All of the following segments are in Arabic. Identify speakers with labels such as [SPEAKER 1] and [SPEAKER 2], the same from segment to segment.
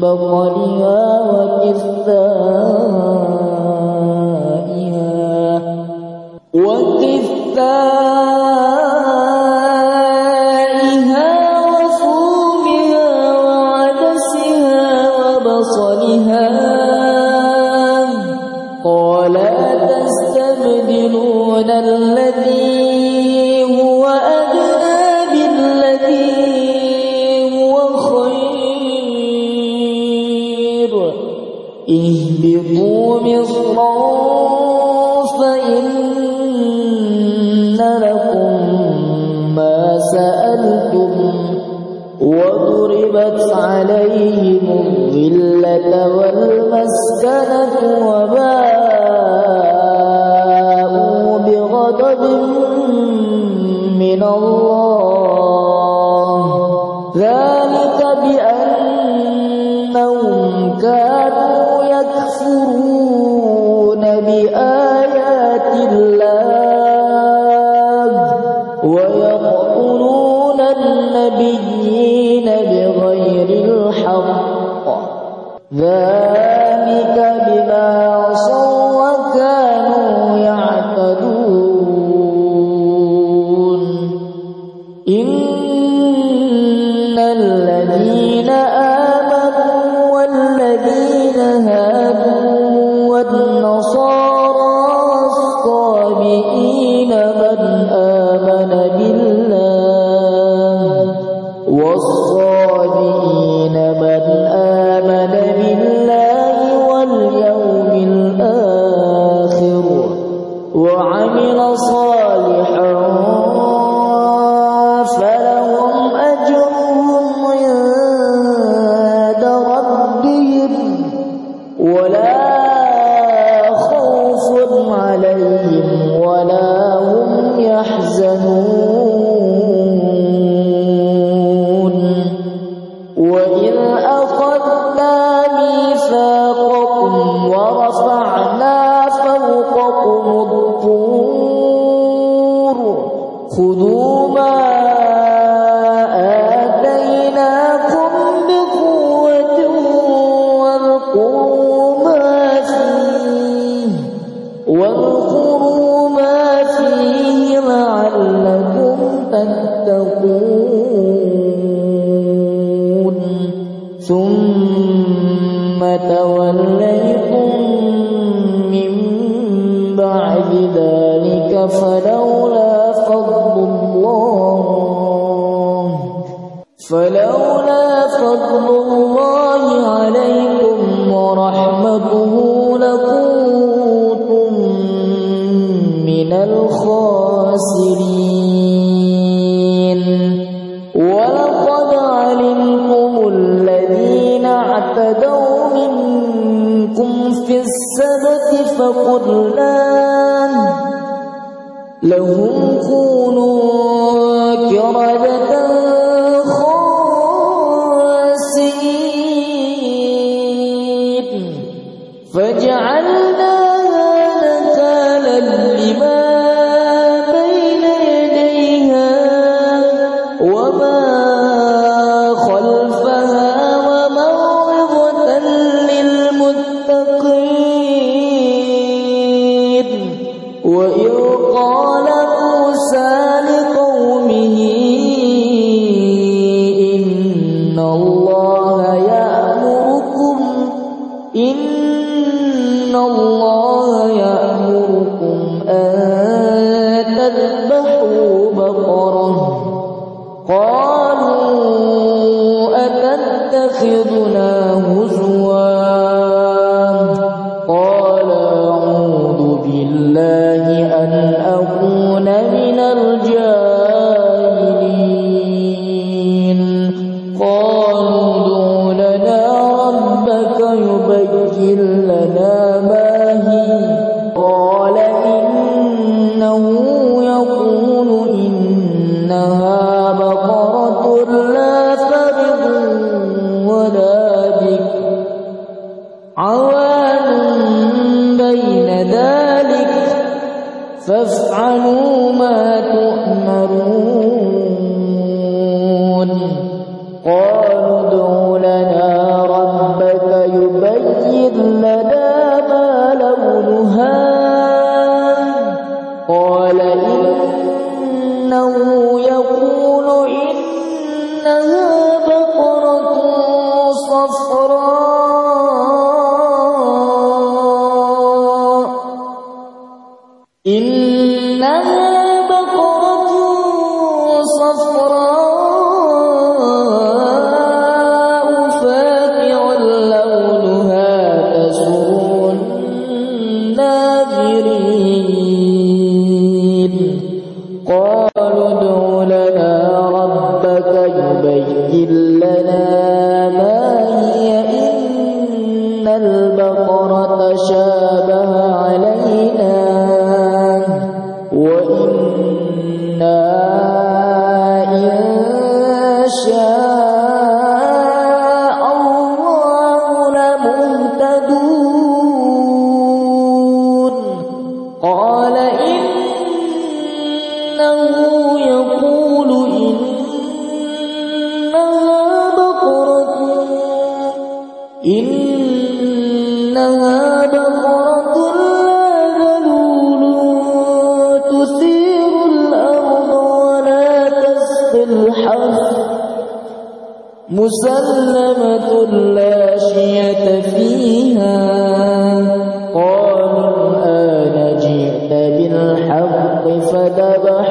[SPEAKER 1] بقر مصرا فإن لكم ما سألتم وضربت عليهم الظلة والمسكنة وبارك الحق ذلك واذكروا ما فيه لعلكم تتقون. ثم توليتم من بعد ذلك فلولا فضل الله فلولا فضل الله عليكم ورحمته خلوا منكم في السبت فقلنا لهم كونوا كردة إنها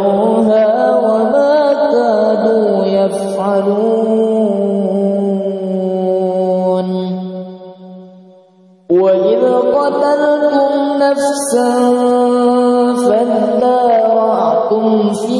[SPEAKER 1] فاتبعوها وما كادوا يفعلون. وإذ قتلتم نفسا فادارأتم فيها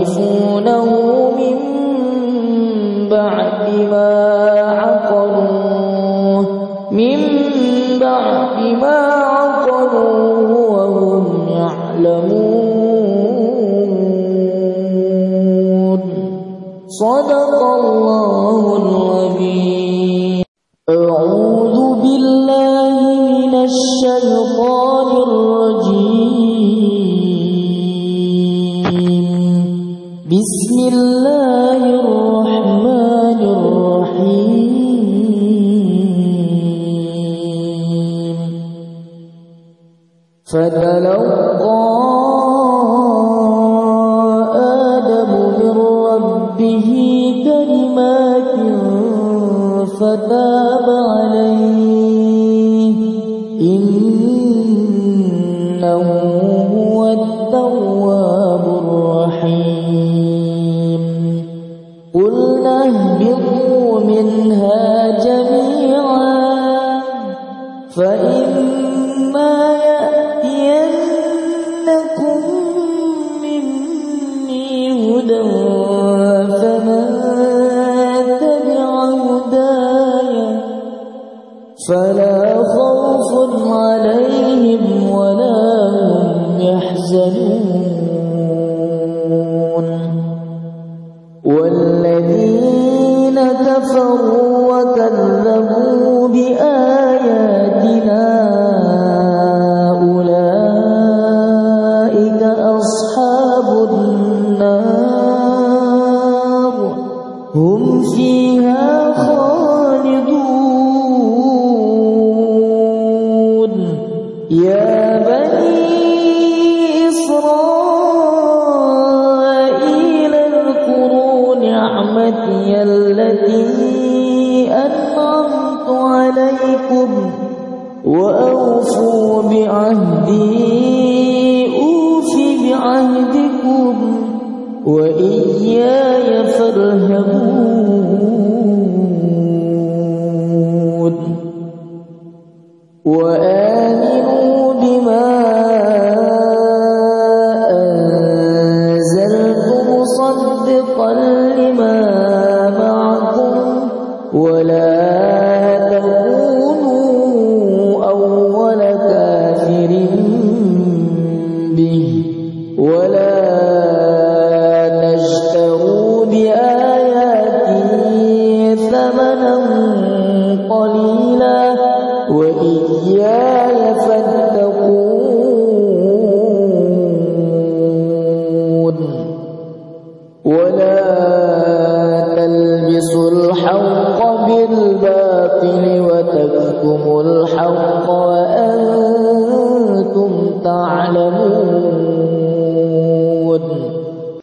[SPEAKER 1] وأوفوا فدلوا يا بني إسرائيل اذكروا نعمتي التي أنعمت عليكم وأوفوا بعهدي ولا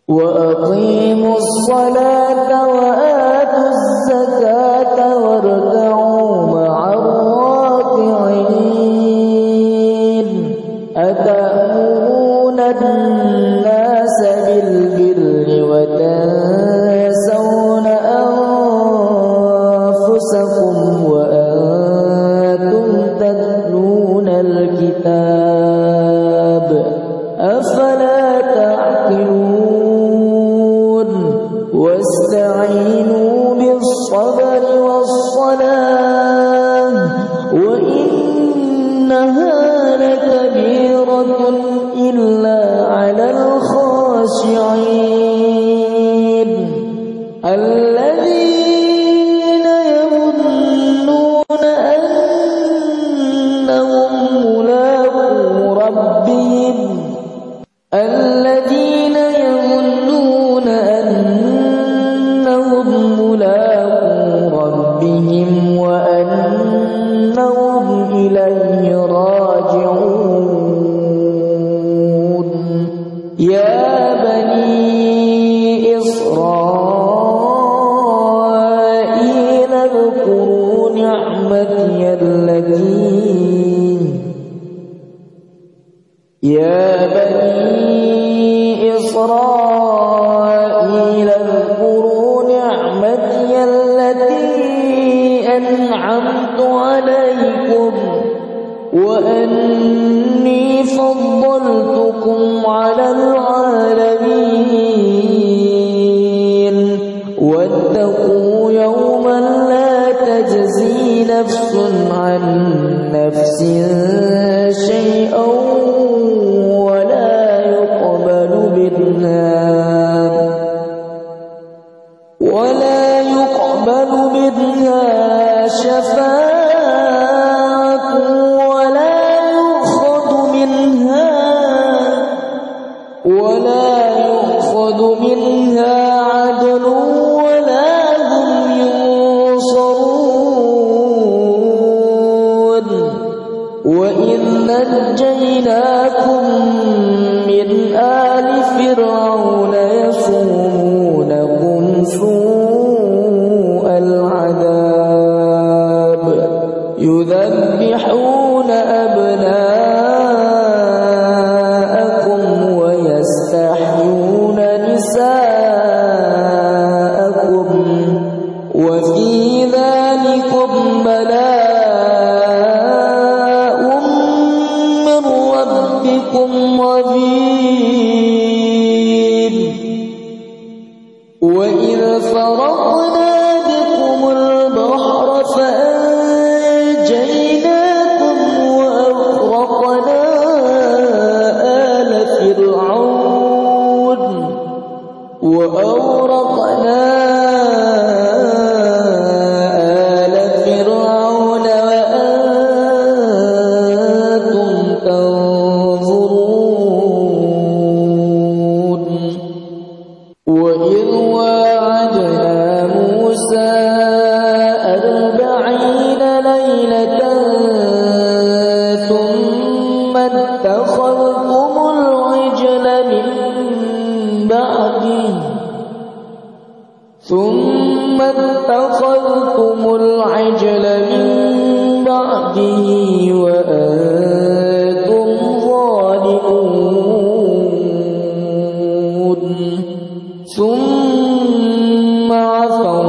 [SPEAKER 1] وأقيموا الصلاة وآتوا الزكاة وارجعوا إلا على الخاشعين. نعمتي التي يا بني إسرائيل ولا يقبل منها شفاعة.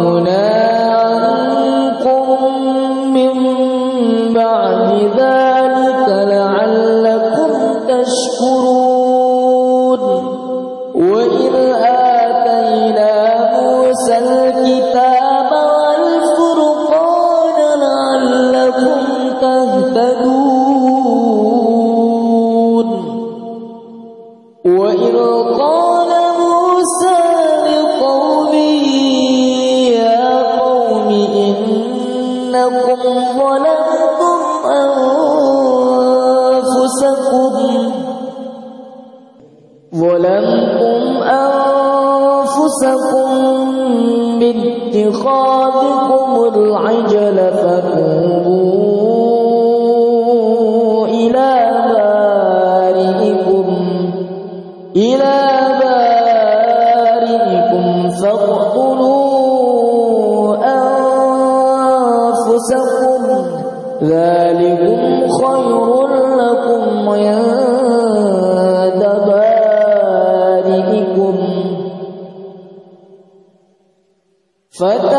[SPEAKER 1] قولا ظلمتم أنفسكم باتخاذكم العجل فكونوا but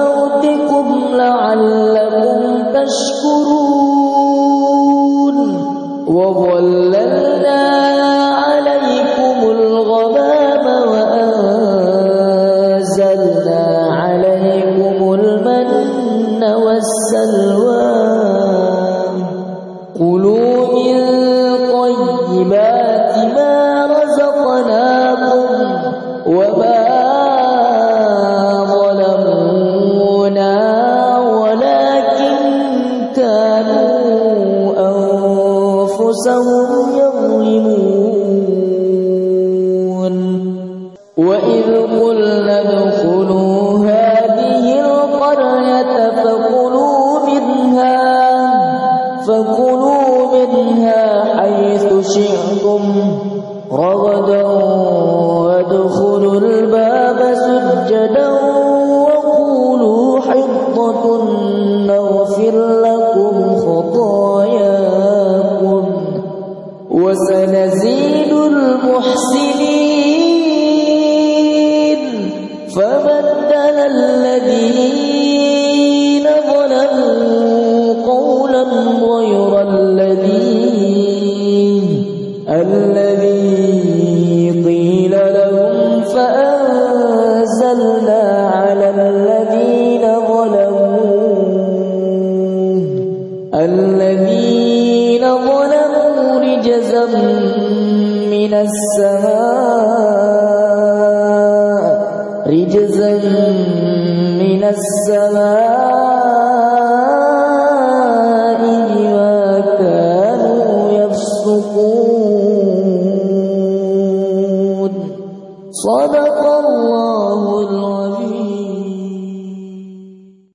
[SPEAKER 1] مَوْتِكُمْ لَعَلَّكُمْ تَشْكُرُونَ. وَظَلَّ وإذ قلنا ادخلوا